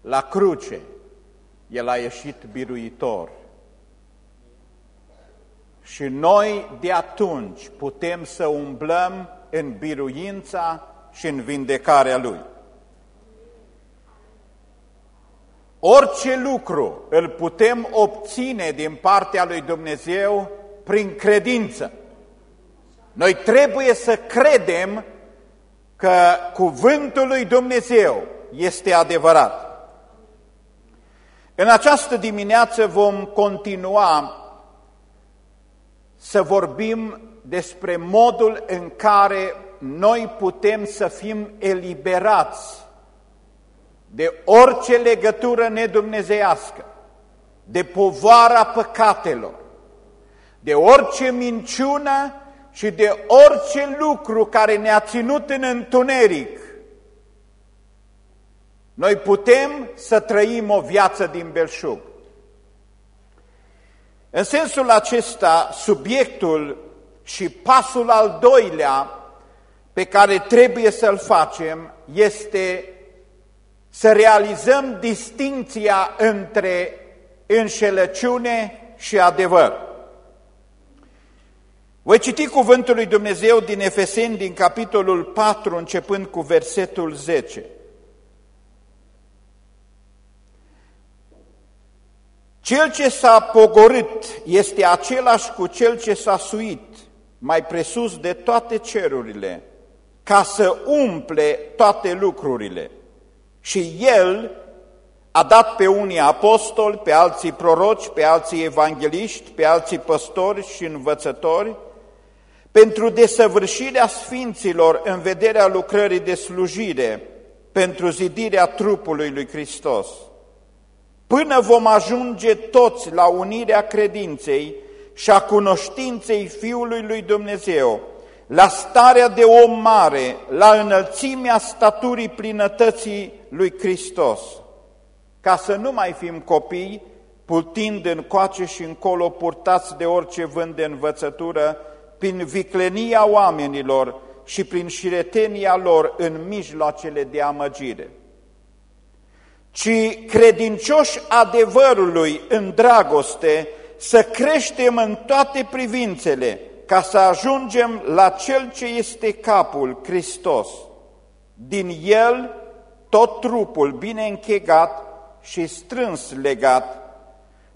la cruce, El a ieșit biruitor. Și noi de atunci putem să umblăm în biruința și în vindecarea Lui. Orice lucru îl putem obține din partea lui Dumnezeu prin credință. Noi trebuie să credem că cuvântul lui Dumnezeu este adevărat. În această dimineață vom continua să vorbim despre modul în care noi putem să fim eliberați de orice legătură nedumnezeiască, de povara păcatelor, de orice minciună și de orice lucru care ne-a ținut în întuneric. Noi putem să trăim o viață din belșug. În sensul acesta, subiectul și pasul al doilea pe care trebuie să-l facem este să realizăm distinția între înșelăciune și adevăr. Voi citi cuvântul lui Dumnezeu din Efeseni, din capitolul 4, începând cu versetul 10. Cel ce s-a pogorât este același cu cel ce s-a suit, mai presus de toate cerurile, ca să umple toate lucrurile. Și El a dat pe unii apostoli, pe alții proroci, pe alții evangeliști, pe alții păstori și învățători, pentru desăvârșirea sfinților în vederea lucrării de slujire, pentru zidirea trupului lui Hristos, până vom ajunge toți la unirea credinței și a cunoștinței Fiului lui Dumnezeu, la starea de om mare, la înălțimea staturii plinătății lui Hristos, ca să nu mai fim copii, pultind în coace și încolo, purtați de orice vânt de învățătură, prin viclenia oamenilor și prin șiretenia lor în mijloacele de amăgire, ci credincioși adevărului în dragoste, să creștem în toate privințele, ca să ajungem la Cel ce este capul, Hristos. Din El, tot trupul bine închegat și strâns legat,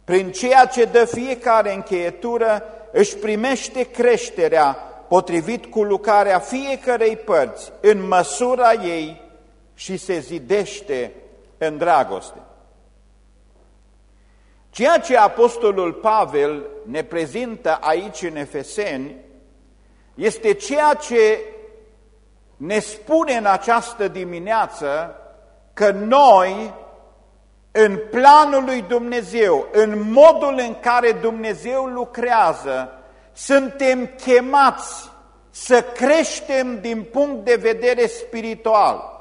prin ceea ce dă fiecare încheietură, își primește creșterea potrivit cu lucrarea fiecărei părți, în măsura ei și se zidește în dragoste. Ceea ce Apostolul Pavel ne prezintă aici în Efeseni este ceea ce ne spune în această dimineață că noi, în planul lui Dumnezeu, în modul în care Dumnezeu lucrează, suntem chemați să creștem din punct de vedere spiritual.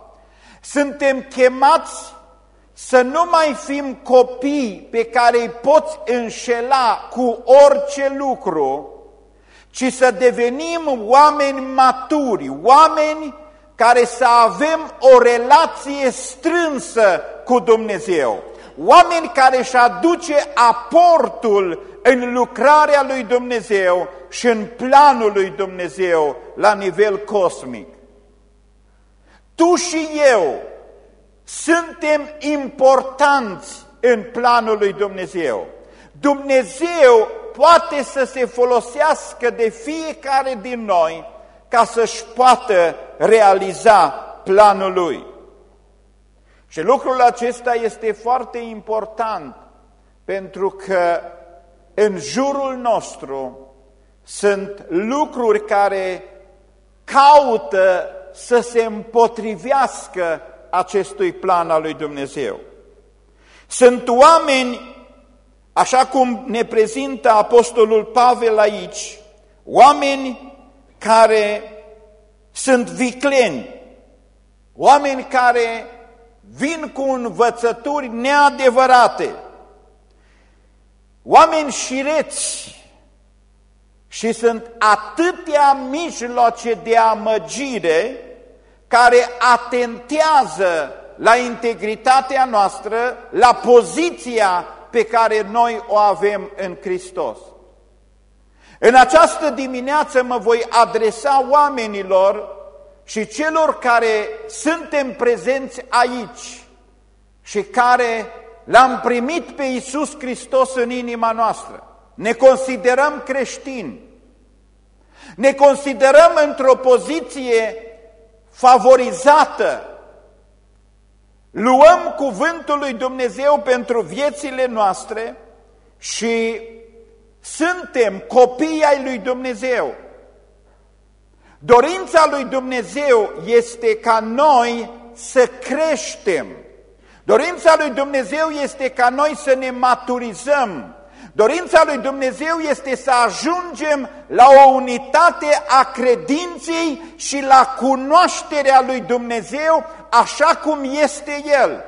Suntem chemați să nu mai fim copii pe care îi poți înșela cu orice lucru, ci să devenim oameni maturi, oameni care să avem o relație strânsă cu Dumnezeu, oameni care își aduce aportul în lucrarea lui Dumnezeu și în planul lui Dumnezeu la nivel cosmic. Tu și eu suntem importanți în planul lui Dumnezeu. Dumnezeu poate să se folosească de fiecare din noi ca să-și poată realiza planul lui. Și lucrul acesta este foarte important pentru că în jurul nostru sunt lucruri care caută să se împotrivească acestui plan al lui Dumnezeu. Sunt oameni, așa cum ne prezintă Apostolul Pavel aici, oameni care sunt vicleni, oameni care vin cu învățături neadevărate, oameni șireți și sunt atâtea mijloace de amăgire care atentează la integritatea noastră, la poziția pe care noi o avem în Hristos. În această dimineață mă voi adresa oamenilor și celor care suntem prezenți aici și care l-am primit pe Iisus Hristos în inima noastră. Ne considerăm creștini. Ne considerăm într-o poziție favorizată. Luăm cuvântul lui Dumnezeu pentru viețile noastre și suntem copii ai lui Dumnezeu. Dorința lui Dumnezeu este ca noi să creștem. Dorința lui Dumnezeu este ca noi să ne maturizăm. Dorința lui Dumnezeu este să ajungem la o unitate a credinței și la cunoașterea lui Dumnezeu așa cum este El.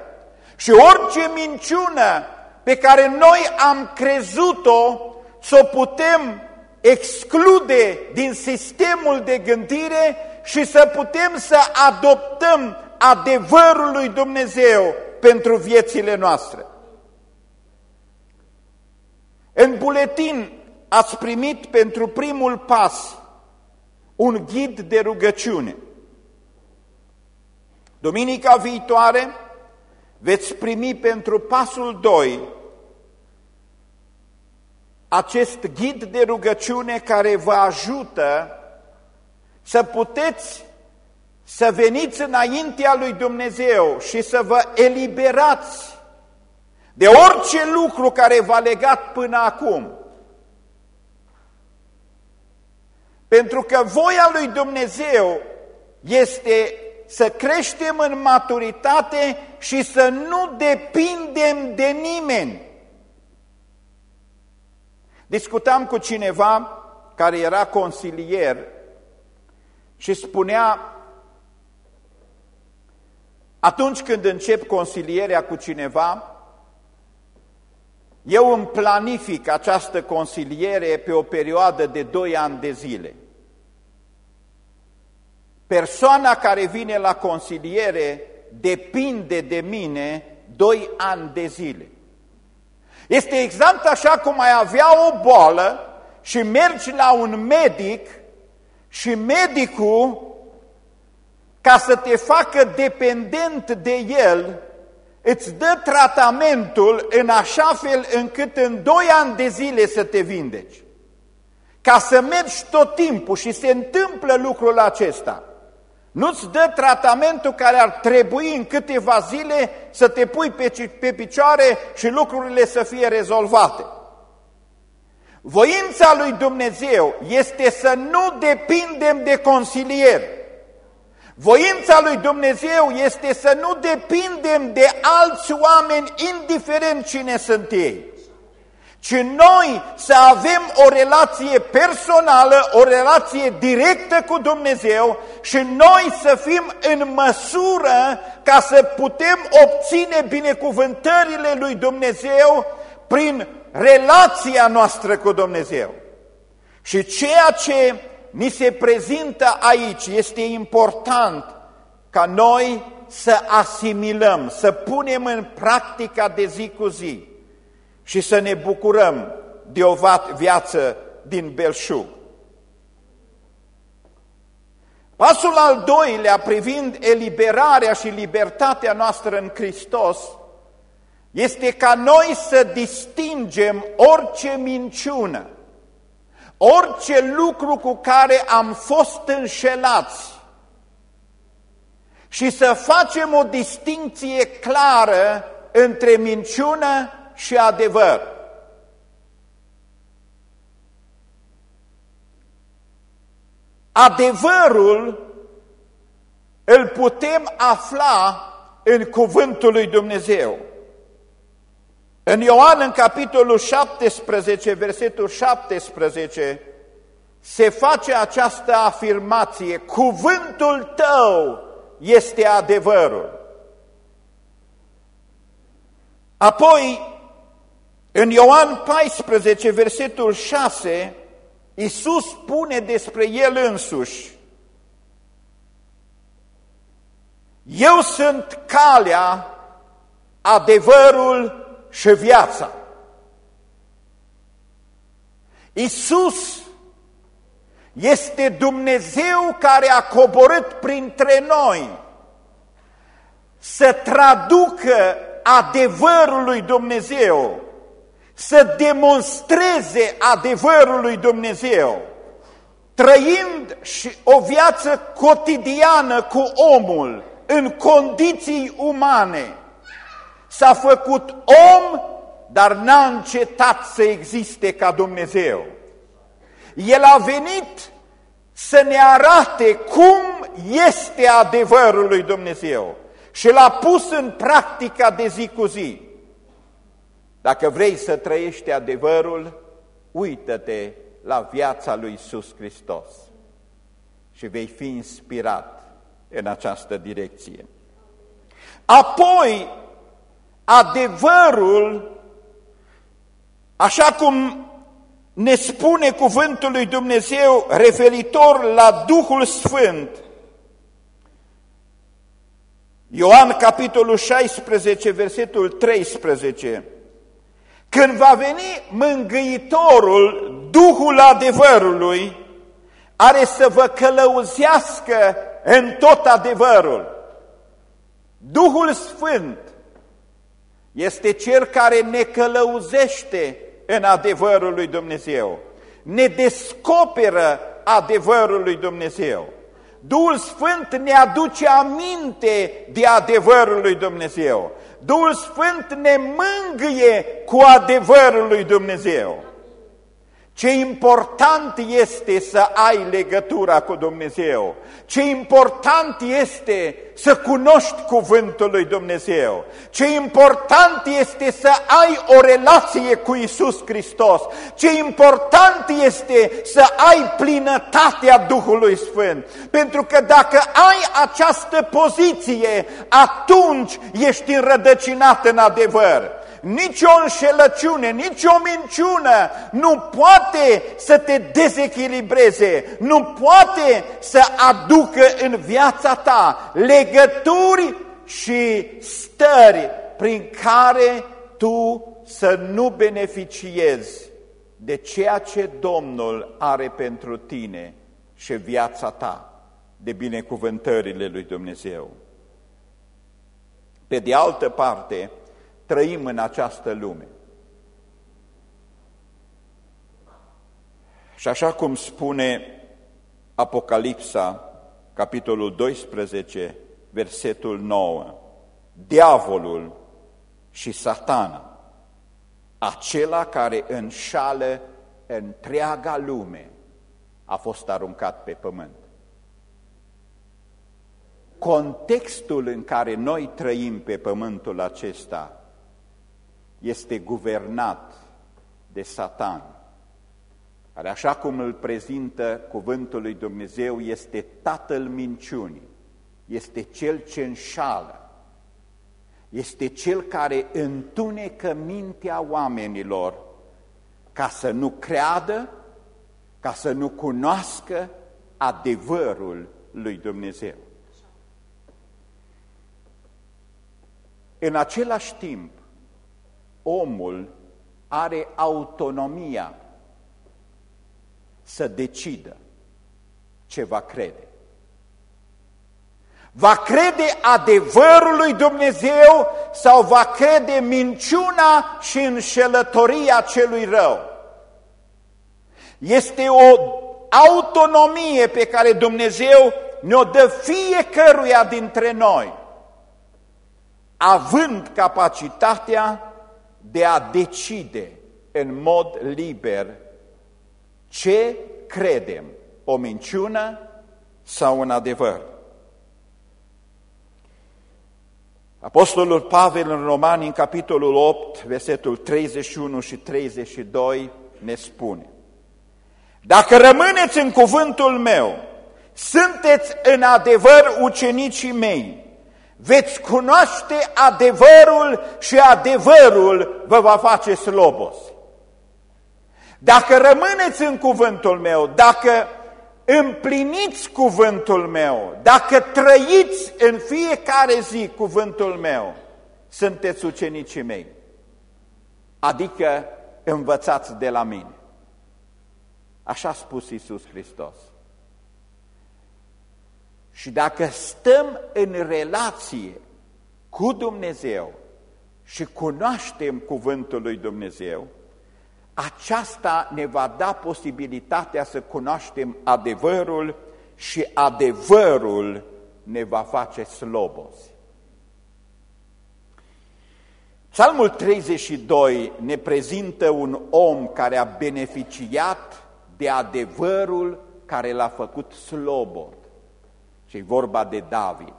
Și orice minciună pe care noi am crezut-o, să o putem exclude din sistemul de gândire și să putem să adoptăm adevărul lui Dumnezeu pentru viețile noastre. În buletin ați primit pentru primul pas un ghid de rugăciune. Duminica viitoare veți primi pentru pasul 2 acest ghid de rugăciune care vă ajută să puteți să veniți înaintea lui Dumnezeu și să vă eliberați de orice lucru care v-a legat până acum. Pentru că voia lui Dumnezeu este să creștem în maturitate și să nu depindem de nimeni. Discutam cu cineva care era consilier și spunea atunci când încep consilierea cu cineva, eu îmi planific această consiliere pe o perioadă de 2 ani de zile. Persoana care vine la consiliere depinde de mine 2 ani de zile. Este exact așa cum ai avea o boală și mergi la un medic și medicul, ca să te facă dependent de el, îți dă tratamentul în așa fel încât în doi ani de zile să te vindeci. Ca să mergi tot timpul și se întâmplă lucrul acesta. Nu-ți dă tratamentul care ar trebui în câteva zile să te pui pe, pe picioare și lucrurile să fie rezolvate. Voința lui Dumnezeu este să nu depindem de consilieri. Voința lui Dumnezeu este să nu depindem de alți oameni, indiferent cine sunt ei, ci noi să avem o relație personală, o relație directă cu Dumnezeu și noi să fim în măsură ca să putem obține binecuvântările lui Dumnezeu prin relația noastră cu Dumnezeu. Și ceea ce ni se prezintă aici, este important ca noi să asimilăm, să punem în practica de zi cu zi și să ne bucurăm de o viață din belșug. Pasul al doilea privind eliberarea și libertatea noastră în Hristos este ca noi să distingem orice minciună orice lucru cu care am fost înșelați și să facem o distinție clară între minciună și adevăr. Adevărul îl putem afla în cuvântul lui Dumnezeu. În Ioan, în capitolul 17, versetul 17, se face această afirmație, cuvântul tău este adevărul. Apoi, în Ioan 14, versetul 6, Iisus spune despre El însuși, Eu sunt calea, adevărul și viața. Isus este Dumnezeu care a coborât printre noi să traducă adevărul lui Dumnezeu, să demonstreze adevărul lui Dumnezeu, trăind și o viață cotidiană cu omul, în condiții umane. S-a făcut om, dar n-a încetat să existe ca Dumnezeu. El a venit să ne arate cum este adevărul lui Dumnezeu și l-a pus în practica de zi cu zi. Dacă vrei să trăiești adevărul, uită-te la viața lui Iisus Hristos și vei fi inspirat în această direcție. Apoi, adevărul, așa cum ne spune cuvântul lui Dumnezeu referitor la Duhul Sfânt, Ioan capitolul 16, versetul 13, când va veni mângâitorul, Duhul adevărului, are să vă călăuzească în tot adevărul. Duhul Sfânt este Cel care ne călăuzește în adevărul lui Dumnezeu, ne descoperă adevărul lui Dumnezeu. Duhul Sfânt ne aduce aminte de adevărul lui Dumnezeu. Duhul Sfânt ne mângâie cu adevărul lui Dumnezeu. Ce important este să ai legătura cu Dumnezeu, ce important este să cunoști cuvântul lui Dumnezeu, ce important este să ai o relație cu Isus Hristos, ce important este să ai plinătatea Duhului Sfânt. Pentru că dacă ai această poziție, atunci ești înrădăcinat în adevăr nici o înșelăciune, nici o minciună nu poate să te dezechilibreze, nu poate să aducă în viața ta legături și stări prin care tu să nu beneficiezi de ceea ce Domnul are pentru tine și viața ta, de binecuvântările lui Dumnezeu. Pe de altă parte, trăim în această lume. Și așa cum spune Apocalipsa, capitolul 12, versetul 9, diavolul și satana, acela care înșală întreaga lume, a fost aruncat pe pământ. Contextul în care noi trăim pe pământul acesta este guvernat de Satan, care așa cum îl prezintă cuvântul lui Dumnezeu, este tatăl minciunii, este cel ce înșală, este cel care întunecă mintea oamenilor ca să nu creadă, ca să nu cunoască adevărul lui Dumnezeu. În același timp, omul are autonomia să decidă ce va crede. Va crede adevărul lui Dumnezeu sau va crede minciuna și înșelătoria celui rău. Este o autonomie pe care Dumnezeu ne-o dă fiecăruia dintre noi, având capacitatea de a decide în mod liber ce credem, o minciună sau un adevăr. Apostolul Pavel în Romani, în capitolul 8, versetul 31 și 32, ne spune Dacă rămâneți în cuvântul meu, sunteți în adevăr ucenicii mei veți cunoaște adevărul și adevărul vă va face slobos. Dacă rămâneți în cuvântul meu, dacă împliniți cuvântul meu, dacă trăiți în fiecare zi cuvântul meu, sunteți ucenicii mei. Adică învățați de la mine. Așa a spus Iisus Hristos. Și dacă stăm în relație cu Dumnezeu și cunoaștem cuvântul lui Dumnezeu, aceasta ne va da posibilitatea să cunoaștem adevărul și adevărul ne va face slobozi. Psalmul 32 ne prezintă un om care a beneficiat de adevărul care l-a făcut slobod. Și vorba de David.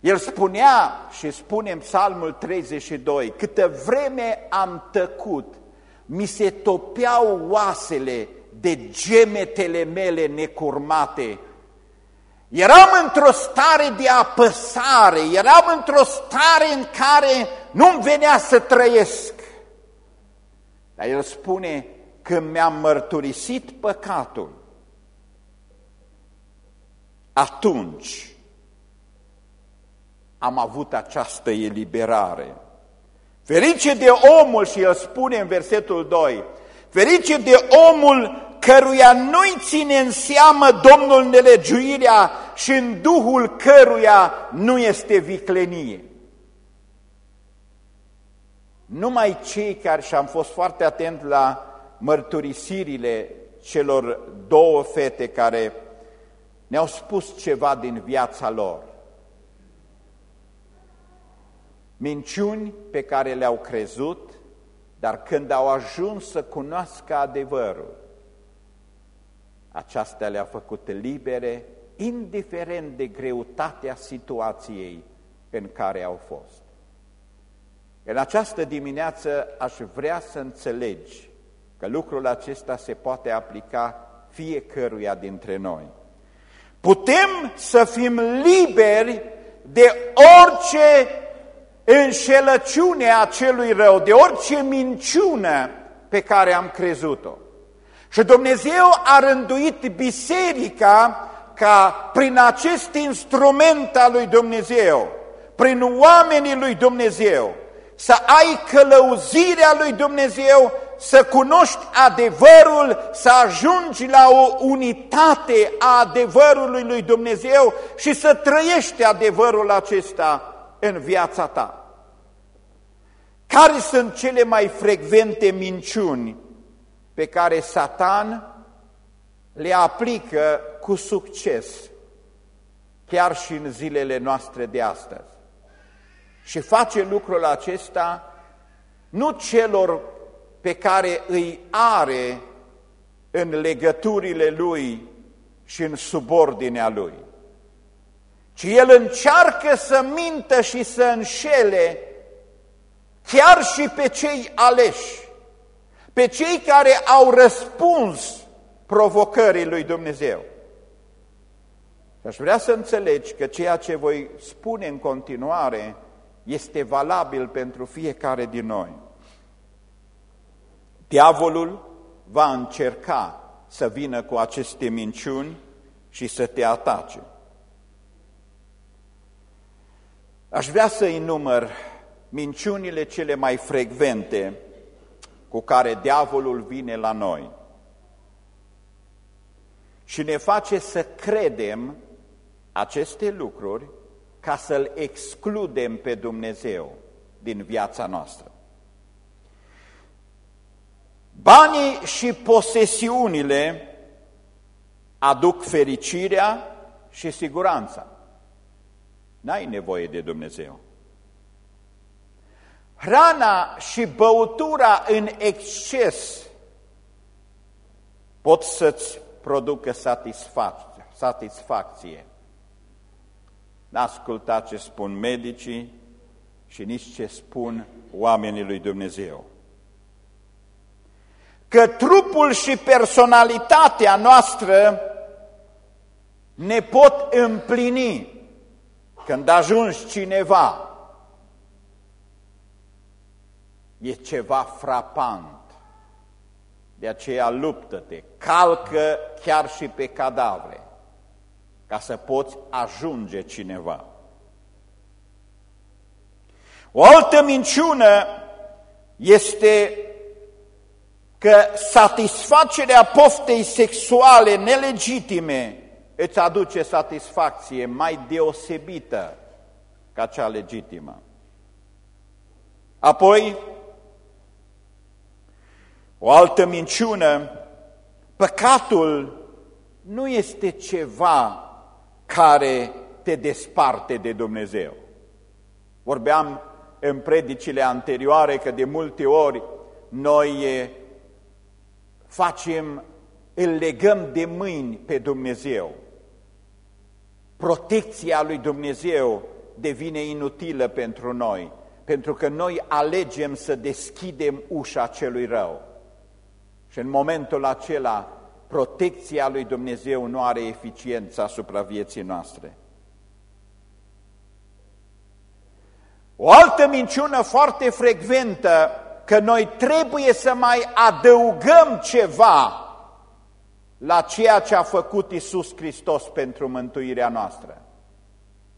El spunea și spune în Psalmul 32, câtă vreme am tăcut, mi se topeau oasele de gemetele mele necurmate. Eram într-o stare de apăsare, eram într-o stare în care nu-mi venea să trăiesc. Dar el spune, că mi-am mărturisit păcatul, atunci am avut această eliberare. Ferice de omul, și el spune în versetul 2, ferice de omul căruia nu-i ține în seamă Domnul nelegiuirea și în Duhul căruia nu este viclenie. Numai cei care, și am fost foarte atent la mărturisirile celor două fete care ne-au spus ceva din viața lor. Minciuni pe care le-au crezut, dar când au ajuns să cunoască adevărul, aceasta le-a făcut libere, indiferent de greutatea situației în care au fost. În această dimineață aș vrea să înțelegi că lucrul acesta se poate aplica fiecăruia dintre noi. Putem să fim liberi de orice înșelăciune a celui rău, de orice minciună pe care am crezut-o. Și Dumnezeu a rânduit biserica ca prin acest instrument al lui Dumnezeu, prin oamenii lui Dumnezeu, să ai călăuzirea lui Dumnezeu să cunoști adevărul, să ajungi la o unitate a adevărului lui Dumnezeu și să trăiești adevărul acesta în viața ta. Care sunt cele mai frecvente minciuni pe care Satan le aplică cu succes, chiar și în zilele noastre de astăzi? Și face lucrul acesta nu celor pe care îi are în legăturile lui și în subordinea lui. Ci el încearcă să mintă și să înșele chiar și pe cei aleși, pe cei care au răspuns provocării lui Dumnezeu. Aș vrea să înțelegi că ceea ce voi spune în continuare este valabil pentru fiecare din noi. Diavolul va încerca să vină cu aceste minciuni și să te atace. Aș vrea să enumăr minciunile cele mai frecvente cu care diavolul vine la noi și ne face să credem aceste lucruri ca să-L excludem pe Dumnezeu din viața noastră. Banii și posesiunile aduc fericirea și siguranța. N-ai nevoie de Dumnezeu. Hrana și băutura în exces pot să-ți producă satisfacție. satisfacție. N-asculta ce spun medicii și nici ce spun oamenii lui Dumnezeu că trupul și personalitatea noastră ne pot împlini când ajungi cineva. E ceva frapant De aceea luptă-te, calcă chiar și pe cadavre, ca să poți ajunge cineva. O altă minciună este că satisfacerea poftei sexuale nelegitime îți aduce satisfacție mai deosebită ca cea legitimă. Apoi, o altă minciună, păcatul nu este ceva care te desparte de Dumnezeu. Vorbeam în predicile anterioare că de multe ori noi facem, îl legăm de mâini pe Dumnezeu. Protecția lui Dumnezeu devine inutilă pentru noi, pentru că noi alegem să deschidem ușa celui rău. Și în momentul acela, protecția lui Dumnezeu nu are eficiență asupra vieții noastre. O altă minciună foarte frecventă că noi trebuie să mai adăugăm ceva la ceea ce a făcut Isus Hristos pentru mântuirea noastră.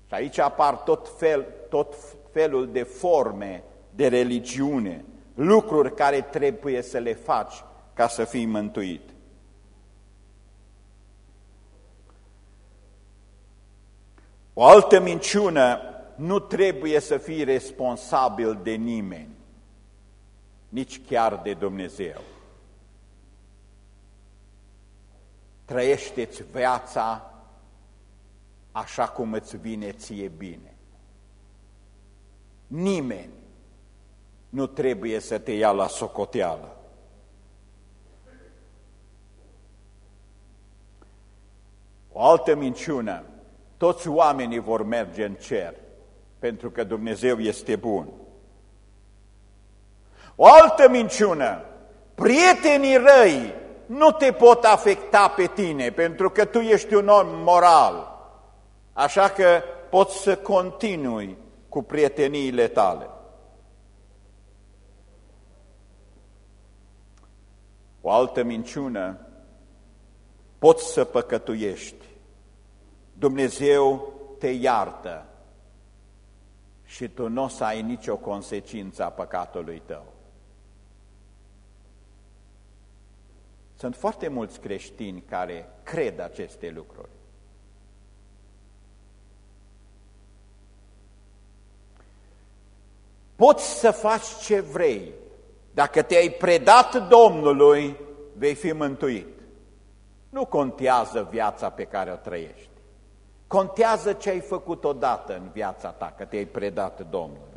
Și aici apar tot, fel, tot felul de forme de religiune, lucruri care trebuie să le faci ca să fii mântuit. O altă minciună, nu trebuie să fii responsabil de nimeni nici chiar de Dumnezeu. Trăiește-ți viața așa cum îți vine ție bine. Nimeni nu trebuie să te ia la socoteală. O altă minciună, toți oamenii vor merge în cer, pentru că Dumnezeu este bun. O altă minciună, prietenii răi nu te pot afecta pe tine, pentru că tu ești un om moral, așa că poți să continui cu prieteniile tale. O altă minciună, poți să păcătuiești. Dumnezeu te iartă și tu nu o să ai nicio consecință a păcatului tău. Sunt foarte mulți creștini care cred aceste lucruri. Poți să faci ce vrei. Dacă te-ai predat Domnului, vei fi mântuit. Nu contează viața pe care o trăiești. Contează ce ai făcut odată în viața ta, că te-ai predat Domnului.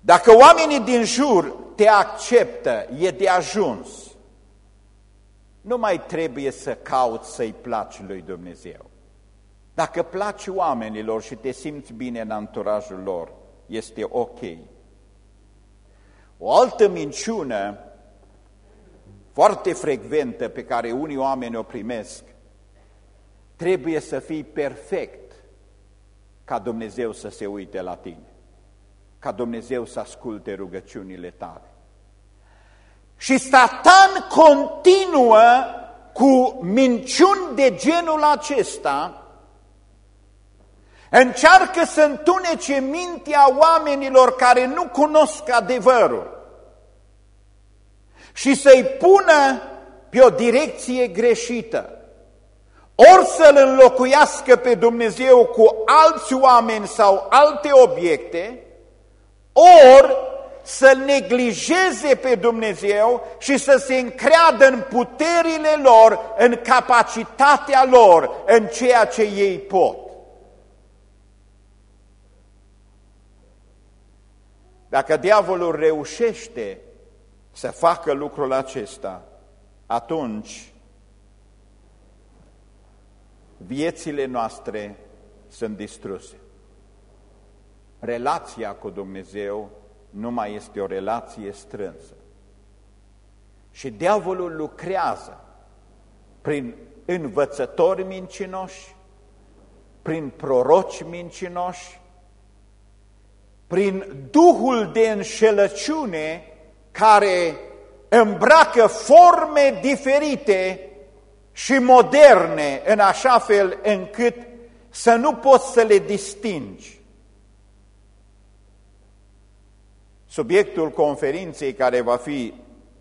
Dacă oamenii din jur te acceptă, e de ajuns. Nu mai trebuie să cauți să-i placi lui Dumnezeu. Dacă placi oamenilor și te simți bine în anturajul lor, este ok. O altă minciună foarte frecventă pe care unii oameni o primesc, trebuie să fii perfect ca Dumnezeu să se uite la tine ca Dumnezeu să asculte rugăciunile tale. Și Satan continuă cu minciuni de genul acesta, încearcă să întunece mintea oamenilor care nu cunosc adevărul și să-i pună pe o direcție greșită. Ori să-L înlocuiască pe Dumnezeu cu alți oameni sau alte obiecte, ori să neglijeze pe Dumnezeu și să se încreadă în puterile lor, în capacitatea lor, în ceea ce ei pot. Dacă diavolul reușește să facă lucrul acesta, atunci viețile noastre sunt distruse relația cu Dumnezeu nu mai este o relație strânsă. Și diavolul lucrează prin învățători mincinoși, prin proroci mincinoși, prin duhul de înșelăciune care îmbracă forme diferite și moderne în așa fel încât să nu poți să le distingi. Subiectul conferinței care va, fi,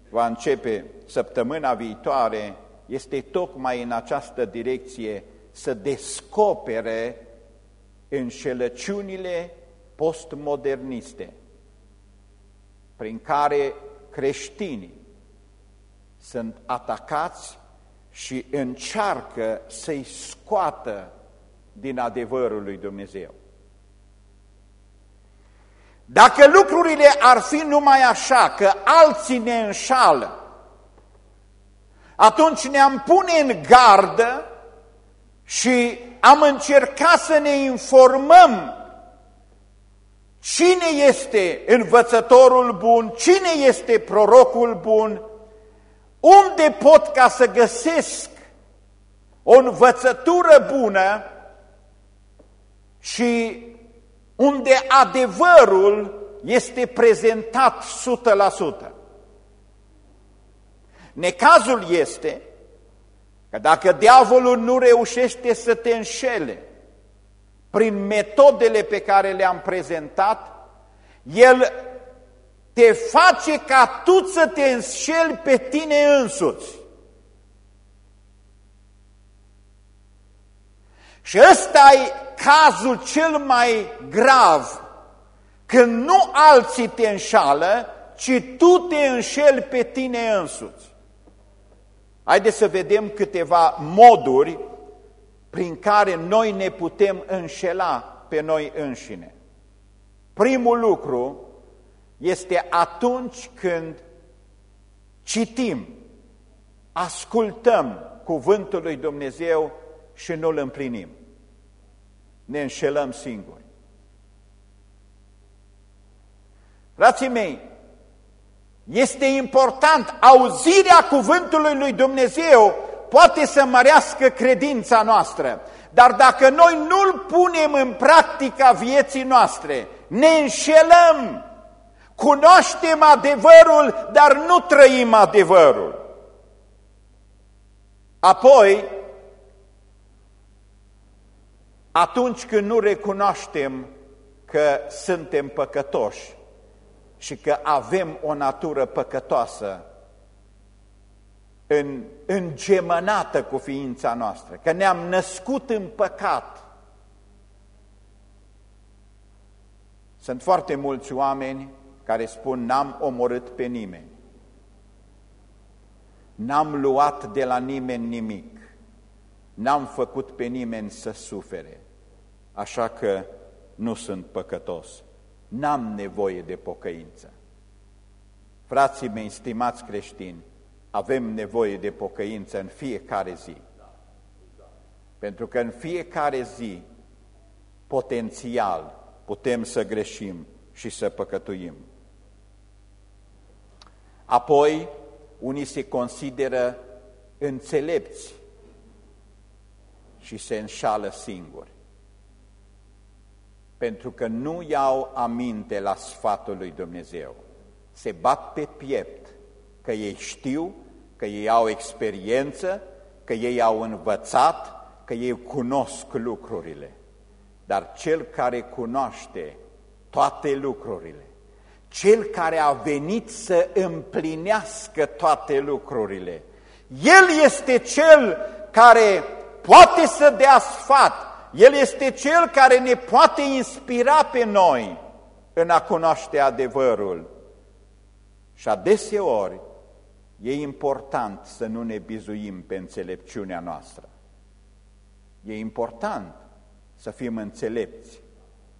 va începe săptămâna viitoare este tocmai în această direcție să descopere înșelăciunile postmoderniste prin care creștinii sunt atacați și încearcă să-i scoată din adevărul lui Dumnezeu. Dacă lucrurile ar fi numai așa, că alții ne înșală, atunci ne-am pune în gardă și am încercat să ne informăm cine este învățătorul bun, cine este prorocul bun, unde pot ca să găsesc o învățătură bună și unde adevărul este prezentat 100%. Necazul este că dacă diavolul nu reușește să te înșele prin metodele pe care le-am prezentat, el te face ca tu să te înșeli pe tine însuți. Și ăsta e cazul cel mai grav, când nu alții te înșală, ci tu te înșeli pe tine însuți. Haideți să vedem câteva moduri prin care noi ne putem înșela pe noi înșine. Primul lucru este atunci când citim, ascultăm cuvântul lui Dumnezeu și nu îl împlinim. Ne înșelăm singuri. Frații mei, este important, auzirea cuvântului lui Dumnezeu poate să mărească credința noastră, dar dacă noi nu-l punem în practica vieții noastre, ne înșelăm, cunoaștem adevărul, dar nu trăim adevărul. Apoi, atunci când nu recunoaștem că suntem păcătoși și că avem o natură păcătoasă în, îngemănată cu ființa noastră, că ne-am născut în păcat. Sunt foarte mulți oameni care spun n-am omorât pe nimeni, n-am luat de la nimeni nimic, n-am făcut pe nimeni să sufere, așa că nu sunt păcătos, n-am nevoie de pocăință. Frații mei, stimați creștini, avem nevoie de pocăință în fiecare zi. Pentru că în fiecare zi, potențial, putem să greșim și să păcătuim. Apoi, unii se consideră înțelepți și se înșală singuri. Pentru că nu iau aminte la sfatul lui Dumnezeu. Se bat pe piept că ei știu, că ei au experiență, că ei au învățat, că ei cunosc lucrurile. Dar cel care cunoaște toate lucrurile, cel care a venit să împlinească toate lucrurile, el este cel care poate să dea sfat, el este cel care ne poate inspira pe noi în a cunoaște adevărul. Și adeseori E important să nu ne bizuim pe înțelepciunea noastră. E important să fim înțelepți.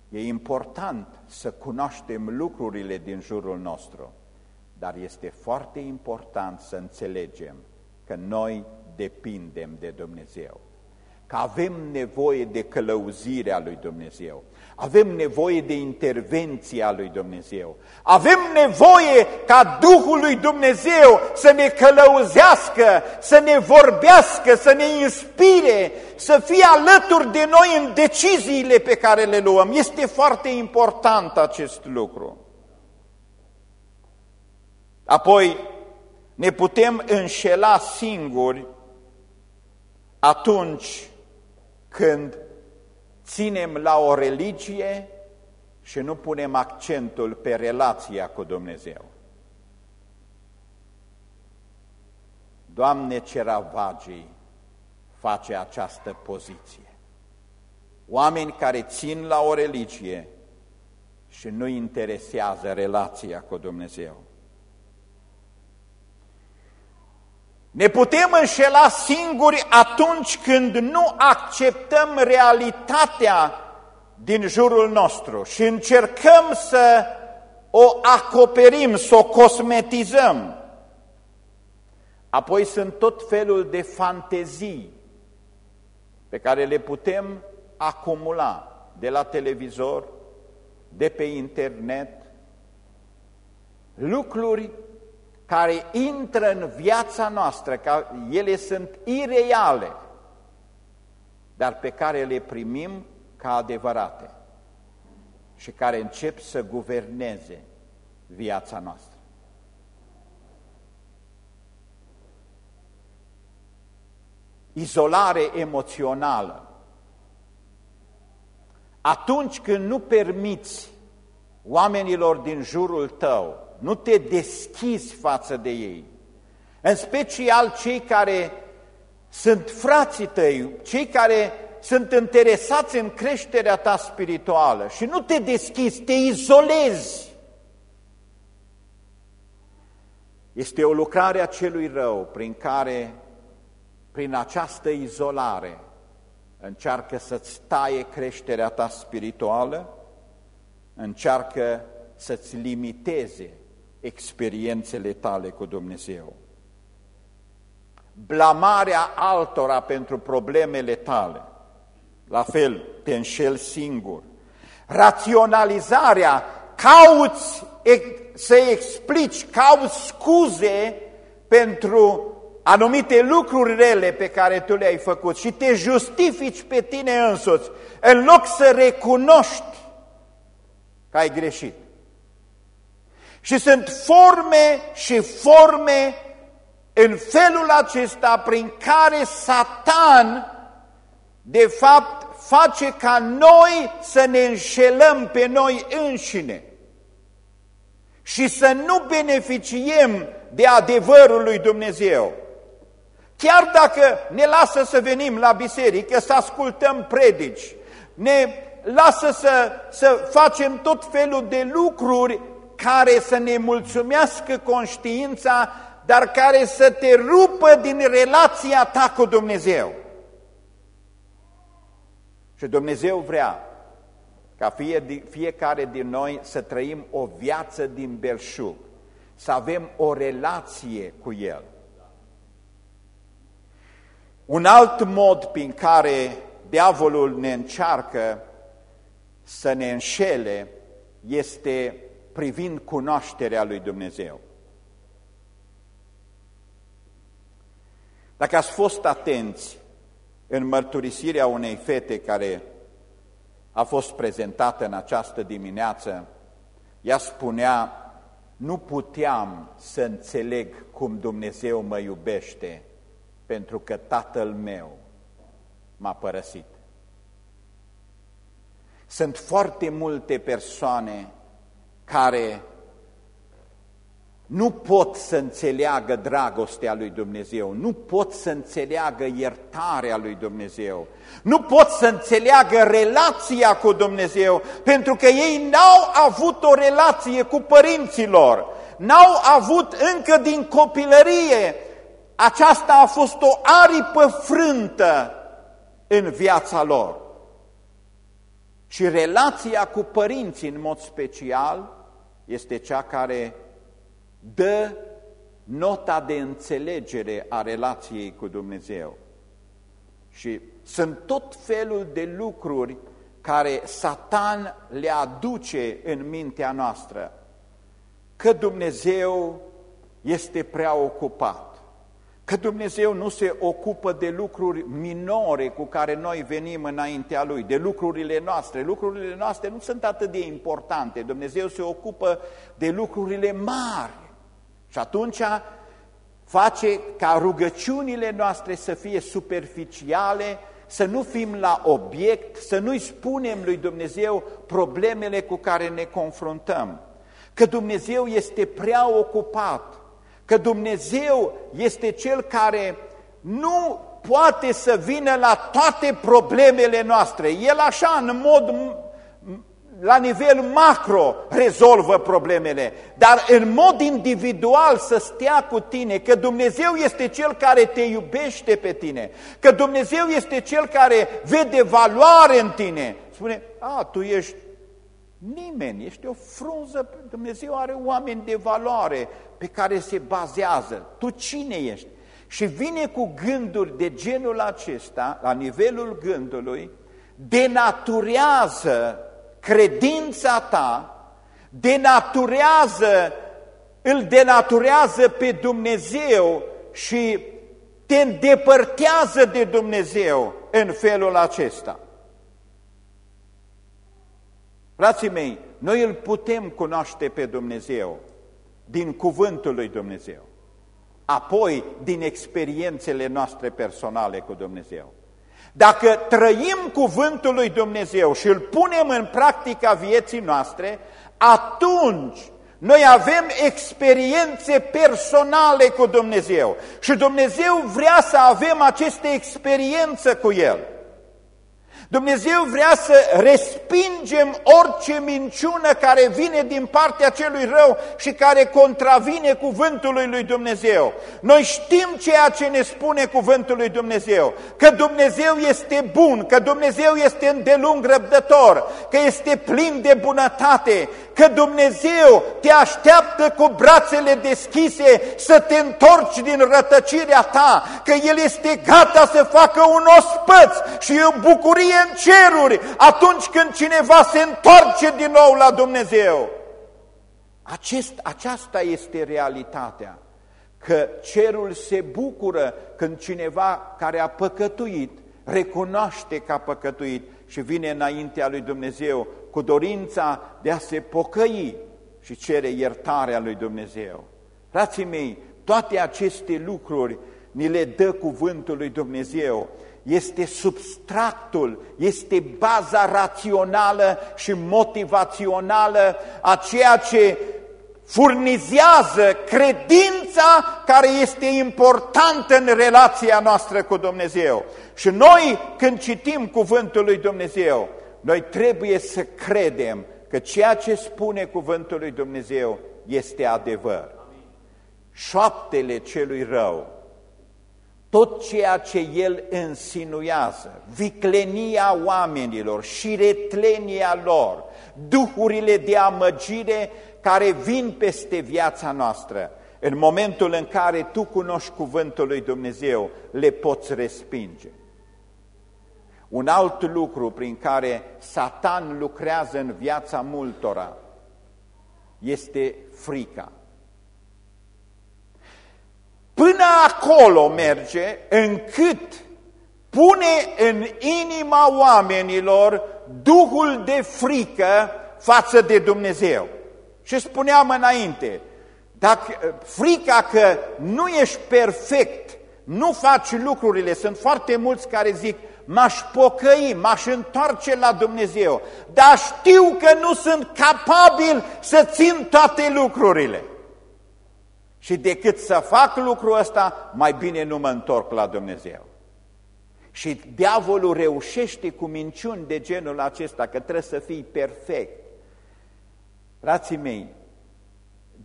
E important să cunoaștem lucrurile din jurul nostru. Dar este foarte important să înțelegem că noi depindem de Dumnezeu că avem nevoie de călăuzirea lui Dumnezeu, avem nevoie de intervenția lui Dumnezeu, avem nevoie ca Duhul lui Dumnezeu să ne călăuzească, să ne vorbească, să ne inspire, să fie alături de noi în deciziile pe care le luăm. Este foarte important acest lucru. Apoi ne putem înșela singuri atunci când ținem la o religie și nu punem accentul pe relația cu Dumnezeu. Doamne Ceravagii face această poziție. Oameni care țin la o religie și nu interesează relația cu Dumnezeu. Ne putem înșela singuri atunci când nu acceptăm realitatea din jurul nostru și încercăm să o acoperim, să o cosmetizăm. Apoi sunt tot felul de fantezii pe care le putem acumula de la televizor, de pe internet, lucruri care intră în viața noastră, că ele sunt ireale, dar pe care le primim ca adevărate și care încep să guverneze viața noastră. Izolare emoțională. Atunci când nu permiți oamenilor din jurul tău nu te deschizi față de ei. În special cei care sunt frații tăi, cei care sunt interesați în creșterea ta spirituală și nu te deschizi, te izolezi. Este o lucrare a celui rău prin care, prin această izolare, încearcă să-ți taie creșterea ta spirituală, încearcă să-ți limiteze experiențele tale cu Dumnezeu. Blamarea altora pentru problemele tale, la fel, te înșel singur. Raționalizarea, cauți să explici, cauți scuze pentru anumite lucruri rele pe care tu le-ai făcut și te justifici pe tine însuți, în loc să recunoști că ai greșit. Și sunt forme și forme în felul acesta prin care Satan, de fapt, face ca noi să ne înșelăm pe noi înșine și să nu beneficiem de adevărul lui Dumnezeu. Chiar dacă ne lasă să venim la biserică, să ascultăm predici, ne lasă să, să facem tot felul de lucruri care să ne mulțumească conștiința, dar care să te rupă din relația ta cu Dumnezeu. Și Dumnezeu vrea ca fie, fiecare din noi să trăim o viață din belșug, să avem o relație cu El. Un alt mod prin care diavolul ne încearcă să ne înșele este privind cunoașterea lui Dumnezeu. Dacă ați fost atenți în mărturisirea unei fete care a fost prezentată în această dimineață, ea spunea, nu puteam să înțeleg cum Dumnezeu mă iubește, pentru că tatăl meu m-a părăsit. Sunt foarte multe persoane care nu pot să înțeleagă dragostea lui Dumnezeu, nu pot să înțeleagă iertarea lui Dumnezeu, nu pot să înțeleagă relația cu Dumnezeu, pentru că ei n-au avut o relație cu părinții lor, n-au avut încă din copilărie, aceasta a fost o aripă frântă în viața lor. Și relația cu părinții în mod special este cea care dă nota de înțelegere a relației cu Dumnezeu. Și sunt tot felul de lucruri care Satan le aduce în mintea noastră. Că Dumnezeu este prea ocupat că Dumnezeu nu se ocupă de lucruri minore cu care noi venim înaintea Lui, de lucrurile noastre. Lucrurile noastre nu sunt atât de importante. Dumnezeu se ocupă de lucrurile mari Și atunci face ca rugăciunile noastre să fie superficiale, să nu fim la obiect, să nu-i spunem lui Dumnezeu problemele cu care ne confruntăm, că Dumnezeu este prea ocupat, că Dumnezeu este Cel care nu poate să vină la toate problemele noastre. El așa, în mod la nivel macro rezolvă problemele, dar în mod individual să stea cu tine, că Dumnezeu este Cel care te iubește pe tine, că Dumnezeu este Cel care vede valoare în tine. Spune, a, tu ești nimeni, ești o frunză, Dumnezeu are oameni de valoare pe care se bazează. Tu cine ești? Și vine cu gânduri de genul acesta, la nivelul gândului, denaturează credința ta, denaturează, îl denaturează pe Dumnezeu și te îndepărtează de Dumnezeu în felul acesta. Frații mei, noi îl putem cunoaște pe Dumnezeu din cuvântul lui Dumnezeu, apoi din experiențele noastre personale cu Dumnezeu. Dacă trăim cuvântul lui Dumnezeu și îl punem în practica vieții noastre, atunci noi avem experiențe personale cu Dumnezeu și Dumnezeu vrea să avem aceste experiențe cu El. Dumnezeu vrea să respingem orice minciună care vine din partea celui rău și care contravine cuvântului lui Dumnezeu. Noi știm ceea ce ne spune cuvântul lui Dumnezeu, că Dumnezeu este bun, că Dumnezeu este îndelung răbdător, că este plin de bunătate, că Dumnezeu te așteaptă cu brațele deschise să te întorci din rătăcirea ta, că El este gata să facă un ospăț și o bucurie în ceruri atunci când cineva se întoarce din nou la Dumnezeu. Acest, aceasta este realitatea, că cerul se bucură când cineva care a păcătuit recunoaște că a păcătuit și vine înaintea lui Dumnezeu cu dorința de a se pocăi și cere iertarea lui Dumnezeu. Frații mei, toate aceste lucruri ni le dă cuvântul lui Dumnezeu este substractul, este baza rațională și motivațională a ceea ce furnizează credința care este importantă în relația noastră cu Dumnezeu. Și noi, când citim cuvântul lui Dumnezeu, noi trebuie să credem că ceea ce spune cuvântul lui Dumnezeu este adevăr. Șoaptele celui rău tot ceea ce el însinuiază, viclenia oamenilor și retlenia lor, duhurile de amăgire care vin peste viața noastră, în momentul în care tu cunoști cuvântul lui Dumnezeu, le poți respinge. Un alt lucru prin care Satan lucrează în viața multora este frica. Până acolo merge încât pune în inima oamenilor duhul de frică față de Dumnezeu. Și spuneam înainte, dacă, frica că nu ești perfect, nu faci lucrurile, sunt foarte mulți care zic, m-aș pocăi, m-aș întoarce la Dumnezeu, dar știu că nu sunt capabil să țin toate lucrurile. Și decât să fac lucrul ăsta, mai bine nu mă întorc la Dumnezeu. Și diavolul reușește cu minciuni de genul acesta, că trebuie să fii perfect. Frații mei,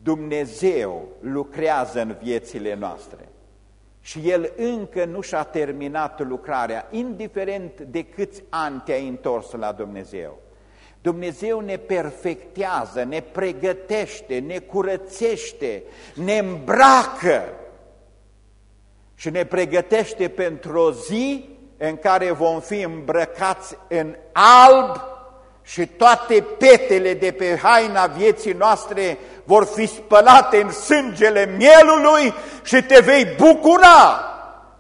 Dumnezeu lucrează în viețile noastre și El încă nu și-a terminat lucrarea, indiferent de câți ani te-ai întors la Dumnezeu. Dumnezeu ne perfectează, ne pregătește, ne curățește, ne îmbracă și ne pregătește pentru o zi în care vom fi îmbrăcați în alb și toate petele de pe haina vieții noastre vor fi spălate în sângele mielului și te vei bucura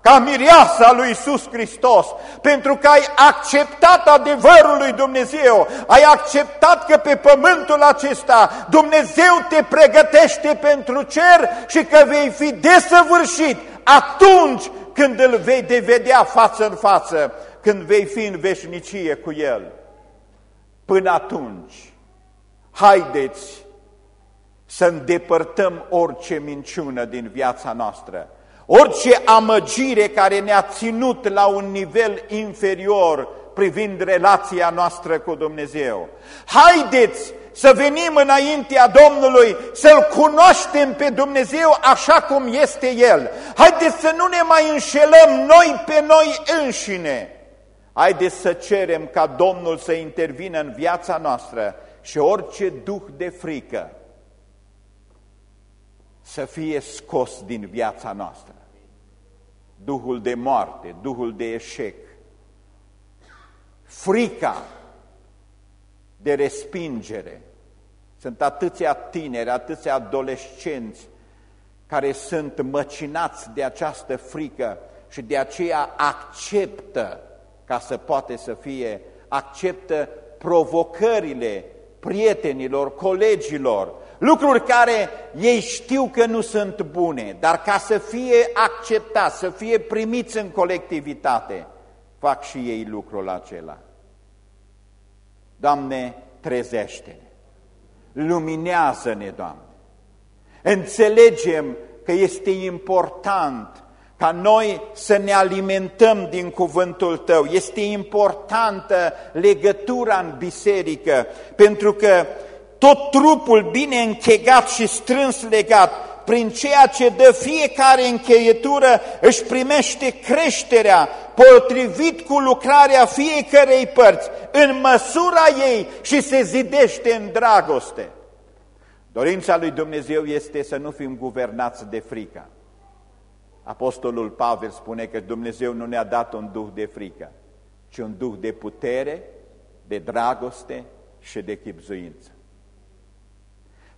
ca mireasa lui Isus Hristos, pentru că ai acceptat adevărul lui Dumnezeu, ai acceptat că pe pământul acesta Dumnezeu te pregătește pentru cer și că vei fi desăvârșit atunci când îl vei devedea față în față, când vei fi în veșnicie cu El. Până atunci, haideți să îndepărtăm orice minciună din viața noastră, orice amăgire care ne-a ținut la un nivel inferior privind relația noastră cu Dumnezeu. Haideți să venim înaintea Domnului, să-L cunoaștem pe Dumnezeu așa cum este El. Haideți să nu ne mai înșelăm noi pe noi înșine. Haideți să cerem ca Domnul să intervină în viața noastră și orice duh de frică să fie scos din viața noastră. Duhul de moarte, duhul de eșec, frica de respingere. Sunt atâția tineri, atâția adolescenți care sunt măcinați de această frică și de aceea acceptă ca să poate să fie, acceptă provocările prietenilor, colegilor, lucruri care ei știu că nu sunt bune, dar ca să fie acceptați, să fie primiți în colectivitate, fac și ei lucrul acela. Doamne, trezește-ne, luminează-ne, Doamne. Înțelegem că este important ca noi să ne alimentăm din cuvântul Tău. Este importantă legătura în biserică, pentru că tot trupul bine închegat și strâns legat, prin ceea ce dă fiecare încheietură, își primește creșterea potrivit cu lucrarea fiecărei părți, în măsura ei și se zidește în dragoste. Dorința lui Dumnezeu este să nu fim guvernați de frică. Apostolul Pavel spune că Dumnezeu nu ne-a dat un duh de frică, ci un duh de putere, de dragoste și de chipzuință.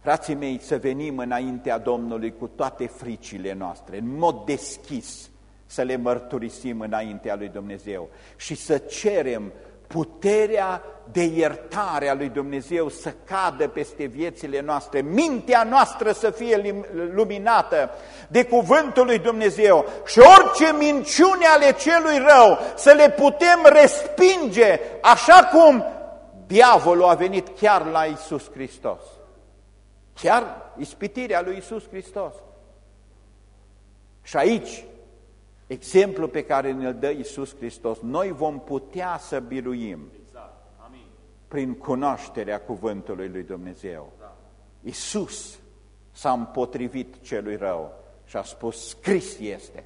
Frații mei, să venim înaintea Domnului cu toate fricile noastre, în mod deschis, să le mărturisim înaintea lui Dumnezeu și să cerem puterea de iertare a lui Dumnezeu să cadă peste viețile noastre, mintea noastră să fie luminată de cuvântul lui Dumnezeu și orice minciune ale celui rău să le putem respinge așa cum diavolul a venit chiar la Isus Hristos. Chiar ispitirea lui Isus Hristos. Și aici, exemplul pe care ne-l dă Isus Hristos, noi vom putea să biruim prin cunoașterea cuvântului lui Dumnezeu. Isus s-a împotrivit celui rău și a spus, scris este.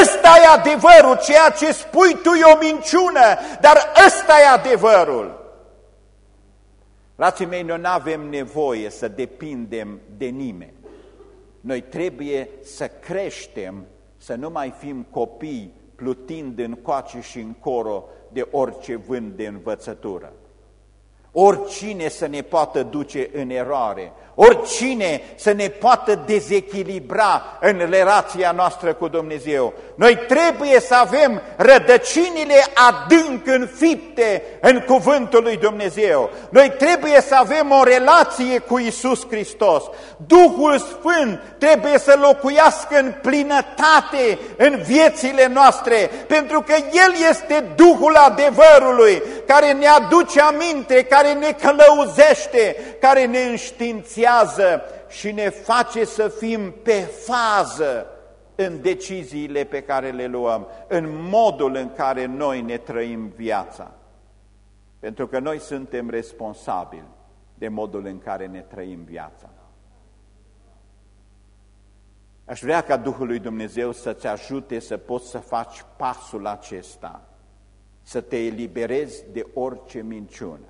Ăsta e adevărul, ceea ce spui tu e o minciună, dar ăsta e adevărul. Frații mei, noi nu avem nevoie să depindem de nimeni. Noi trebuie să creștem, să nu mai fim copii plutind în coace și în coro de orice vânt de învățătură. Oricine să ne poată duce în eroare, oricine să ne poată dezechilibra în relația noastră cu Dumnezeu. Noi trebuie să avem rădăcinile adânc înfipte în cuvântul lui Dumnezeu. Noi trebuie să avem o relație cu Isus Hristos. Duhul Sfânt trebuie să locuiască în plinătate în viețile noastre, pentru că El este Duhul adevărului, care ne aduce aminte, care ne călăuzește, care ne înștiințează guidează și ne face să fim pe fază în deciziile pe care le luăm, în modul în care noi ne trăim viața. Pentru că noi suntem responsabili de modul în care ne trăim viața. Aș vrea ca Duhul lui Dumnezeu să-ți ajute să poți să faci pasul acesta, să te eliberezi de orice minciună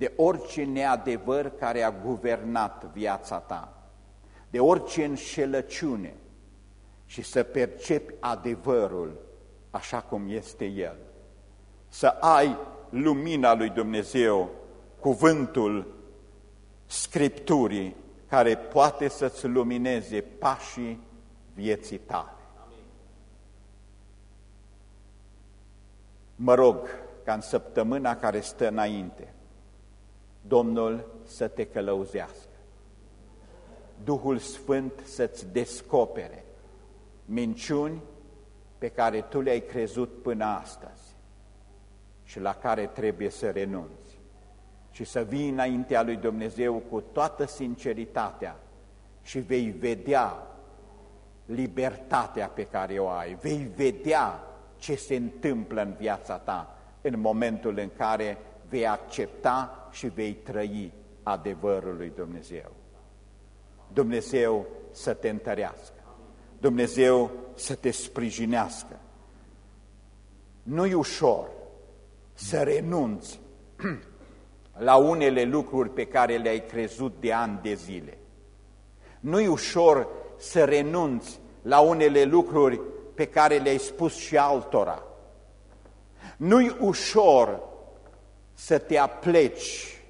de orice neadevăr care a guvernat viața ta, de orice înșelăciune și să percepi adevărul așa cum este el. Să ai lumina lui Dumnezeu, cuvântul Scripturii, care poate să-ți lumineze pașii vieții tale. Mă rog ca în săptămâna care stă înainte Domnul să te călăuzească. Duhul Sfânt să-ți descopere minciuni pe care tu le-ai crezut până astăzi și la care trebuie să renunți și să vii înaintea lui Dumnezeu cu toată sinceritatea și vei vedea libertatea pe care o ai, vei vedea ce se întâmplă în viața ta în momentul în care vei accepta și vei trăi adevărul lui Dumnezeu. Dumnezeu să te întărească, Dumnezeu să te sprijinească. Nu-i ușor să renunți la unele lucruri pe care le-ai crezut de ani de zile. Nu-i ușor să renunți la unele lucruri pe care le-ai spus și altora. Nu-i ușor să te apleci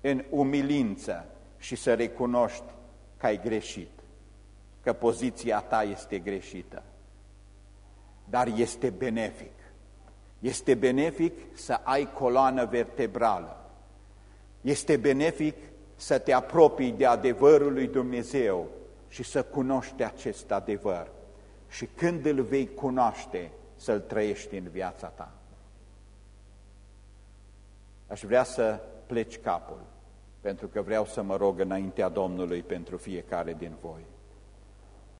în umilință și să recunoști că ai greșit, că poziția ta este greșită. Dar este benefic. Este benefic să ai coloană vertebrală. Este benefic să te apropii de adevărul lui Dumnezeu și să cunoști acest adevăr. Și când îl vei cunoaște, să-l trăiești în viața ta. Aș vrea să pleci capul, pentru că vreau să mă rog înaintea Domnului pentru fiecare din voi.